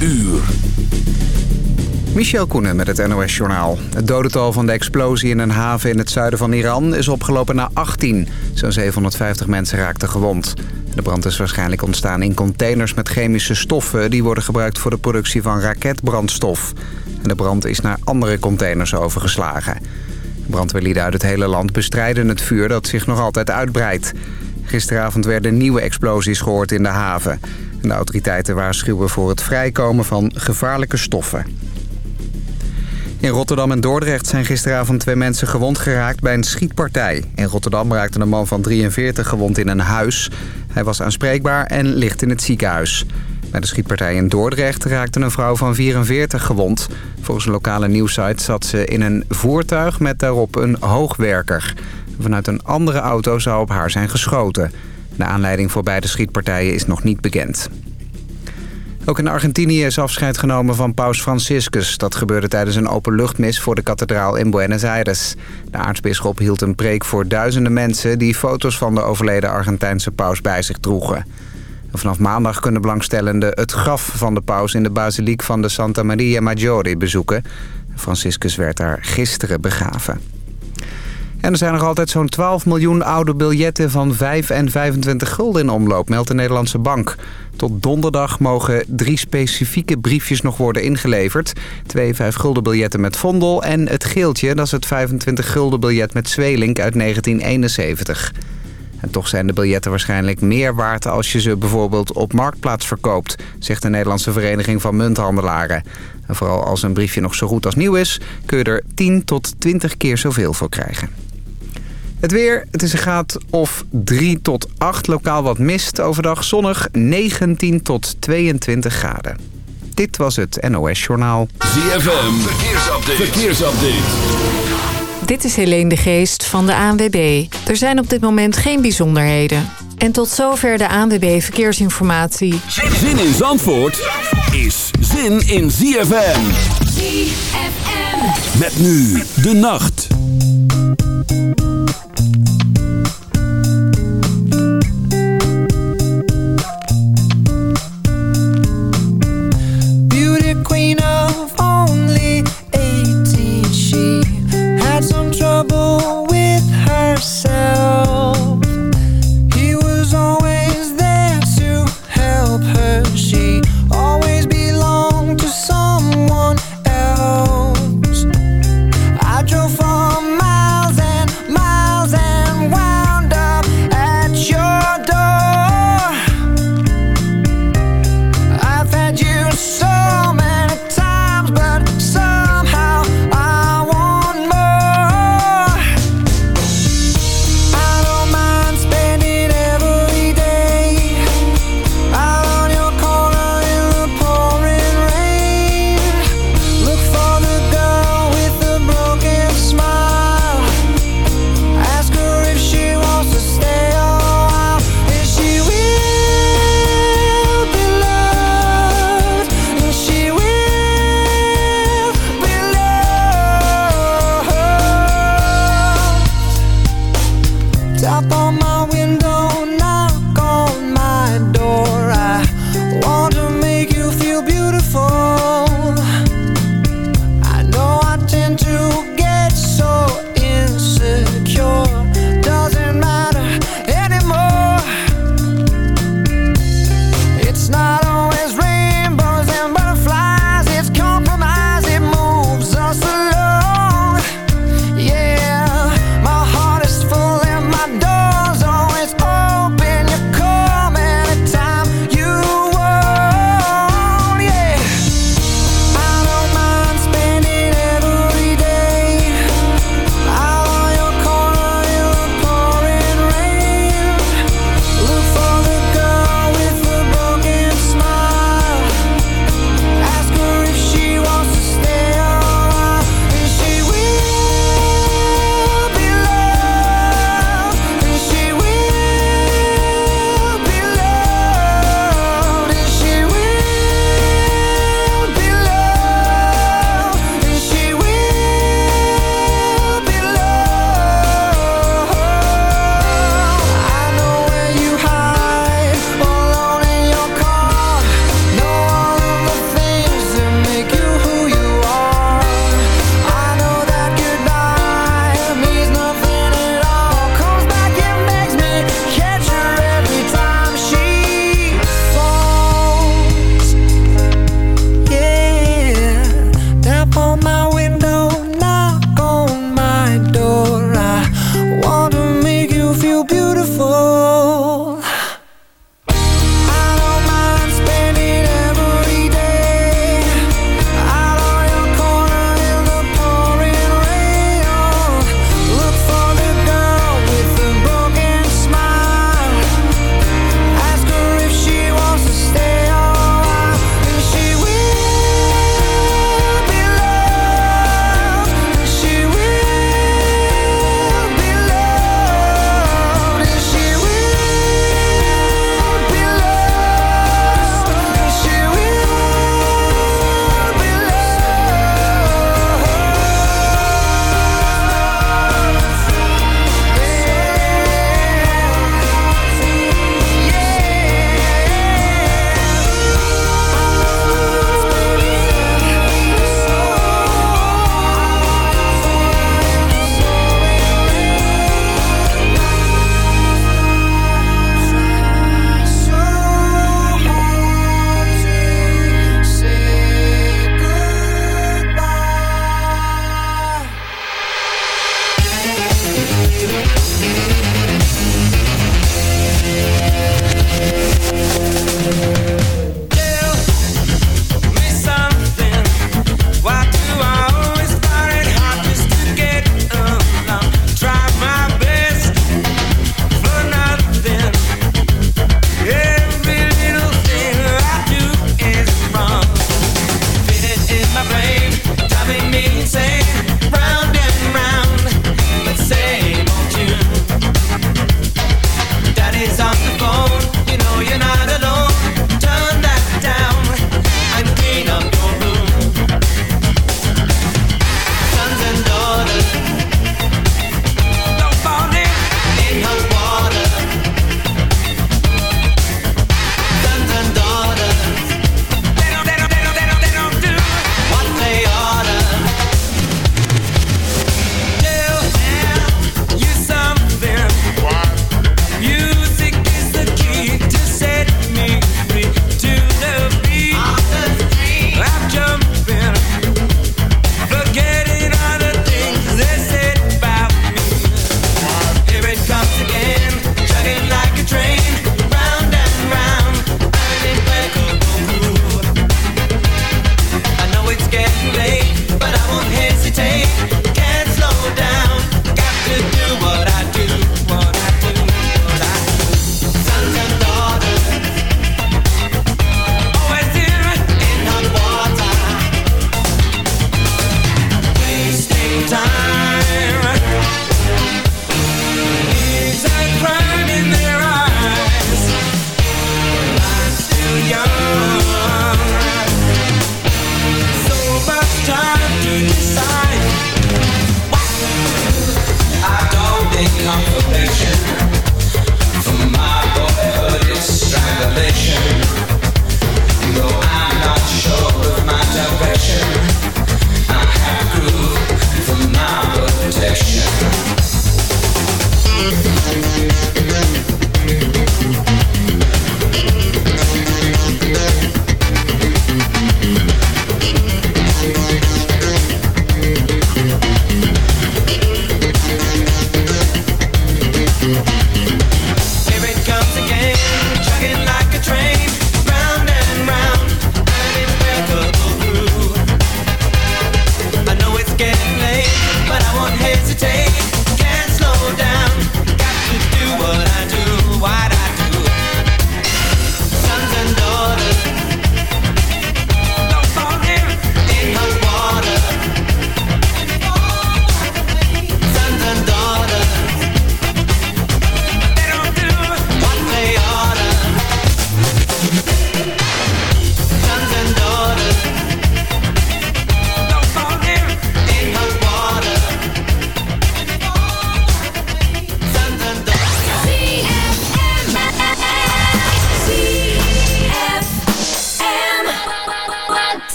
uur. Michel Koenen met het NOS-journaal. Het dodental van de explosie in een haven in het zuiden van Iran is opgelopen naar 18. Zo'n 750 mensen raakten gewond. De brand is waarschijnlijk ontstaan in containers met chemische stoffen... die worden gebruikt voor de productie van raketbrandstof. En de brand is naar andere containers overgeslagen. Brandweerlieden uit het hele land bestrijden het vuur dat zich nog altijd uitbreidt. Gisteravond werden nieuwe explosies gehoord in de haven. De autoriteiten waarschuwen voor het vrijkomen van gevaarlijke stoffen. In Rotterdam en Dordrecht zijn gisteravond twee mensen gewond geraakt bij een schietpartij. In Rotterdam raakte een man van 43 gewond in een huis. Hij was aanspreekbaar en ligt in het ziekenhuis. Bij de schietpartij in Dordrecht raakte een vrouw van 44 gewond. Volgens een lokale nieuwsite zat ze in een voertuig met daarop een hoogwerker. Vanuit een andere auto zou op haar zijn geschoten. De aanleiding voor beide schietpartijen is nog niet bekend. Ook in Argentinië is afscheid genomen van paus Franciscus. Dat gebeurde tijdens een openluchtmis voor de kathedraal in Buenos Aires. De aartsbisschop hield een preek voor duizenden mensen... die foto's van de overleden Argentijnse paus bij zich droegen. Vanaf maandag kunnen belangstellenden het graf van de paus... in de basiliek van de Santa Maria Maggiore bezoeken. Franciscus werd daar gisteren begraven. En er zijn nog altijd zo'n 12 miljoen oude biljetten van 5 en 25 gulden in omloop, meldt de Nederlandse Bank. Tot donderdag mogen drie specifieke briefjes nog worden ingeleverd. Twee 5 gulden biljetten met Vondel en het geeltje, dat is het 25 gulden biljet met Zweelink uit 1971. En toch zijn de biljetten waarschijnlijk meer waard als je ze bijvoorbeeld op Marktplaats verkoopt, zegt de Nederlandse Vereniging van Munthandelaren. En vooral als een briefje nog zo goed als nieuw is, kun je er 10 tot 20 keer zoveel voor krijgen. Het weer, het is een graad of 3 tot 8, lokaal wat mist. Overdag zonnig 19 tot 22 graden. Dit was het NOS Journaal. ZFM, verkeersupdate. verkeersupdate. Dit is Helene de Geest van de ANWB. Er zijn op dit moment geen bijzonderheden. En tot zover de ANWB Verkeersinformatie. Zin in Zandvoort is zin in ZFM. ZFM. Met nu de nacht.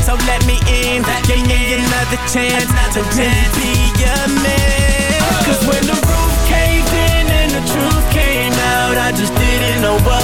so let me in, give me, another chance to really be a man. Cause when the roof caved in and the truth came out, I just didn't know what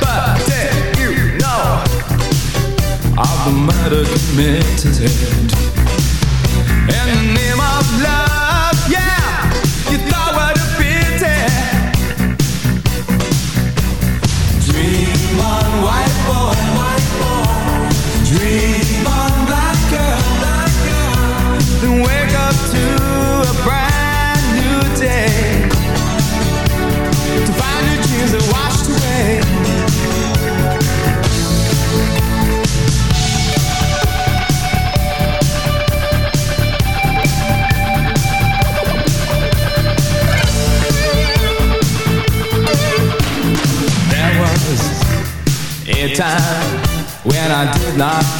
But did you know I've been murdered, committed in the name of love?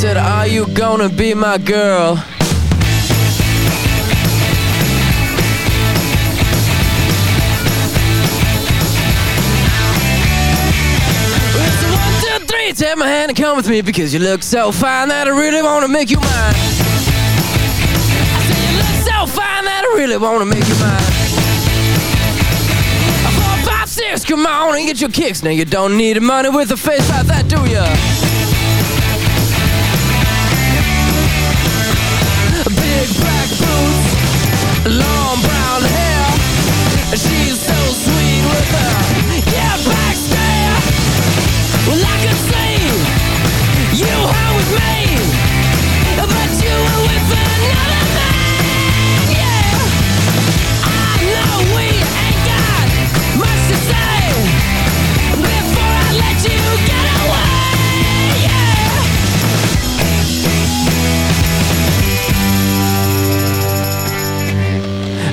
Said, Are you gonna be my girl? Take my hand and come with me because you look so fine that I really want to make you mine. I say you look so fine that I really want to make you mine. Four, five, six, come on and get your kicks. Now you don't need money with a face like that, do ya?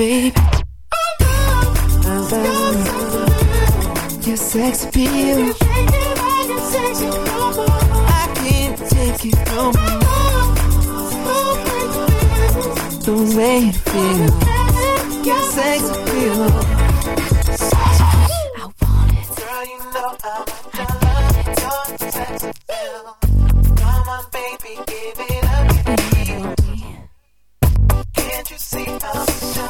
Baby? Love your sex appeal. I can't take it no more. The way it feels, your. I want it. Girl, you know I love your sex appeal. Come on, baby, give it up. Can't you see how